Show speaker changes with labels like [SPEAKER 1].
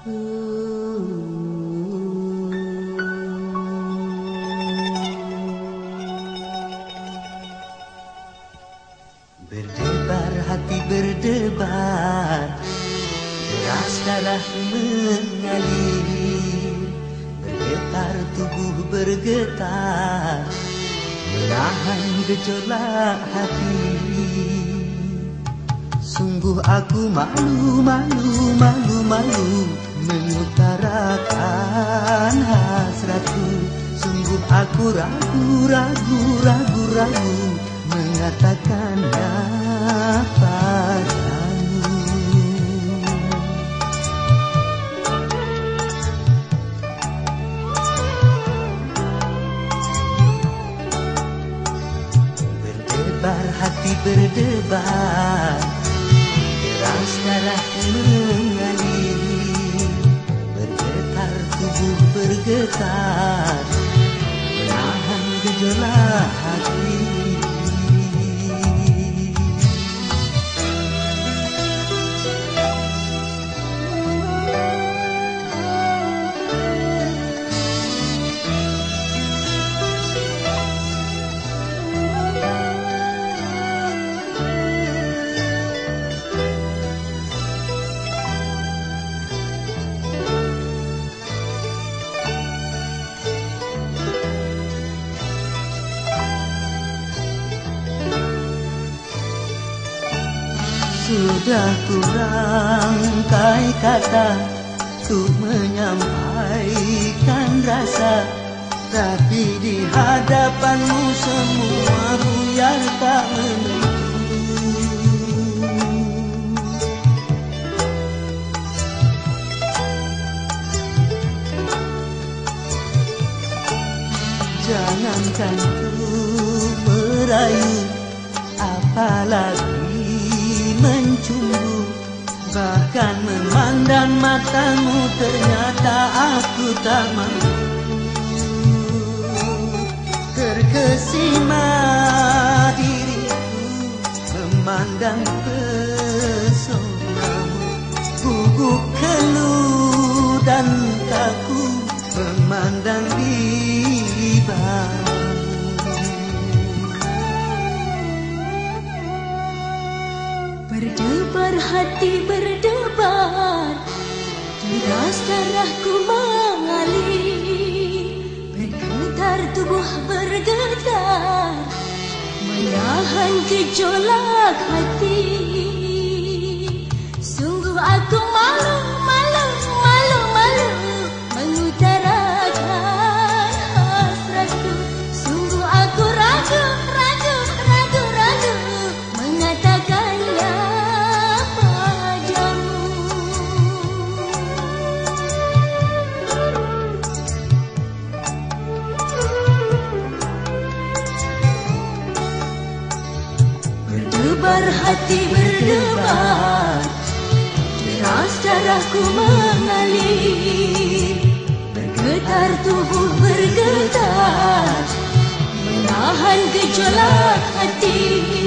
[SPEAKER 1] Berdebar hati berdebar. Deras darah mengalir. Bergetar tubuh bergetar. Menahan gejolak hati. Sungguh aku malu, malu, malu, malu Mengutarakan hasratku. Sungguh aku ragu, ragu, ragu, ragu Mengatakannya Berdebar hati berdebar. Deras darah mengalir bergetar Sudah kurangkai kata Untuk menyampaikan rasa. Tapi di hadapanmu semua buyar tak menentu Jangankan ku merayu Apalagi mencumbu Bahkan memandang matamu Ternyata aku tak mampu. Terkesima diriku Memandang pesonamu. Guguk keluh dan takut Memandang
[SPEAKER 2] Berdebar hati berdebar Deras darahku mengalir. Bergetar tubuh bergetar Menahan gejolak hati. Sungguh aku Berdebar hati berdebar. Deras darahku mengalir. Bergetar tubuh bergetar. Menahan gejolak hati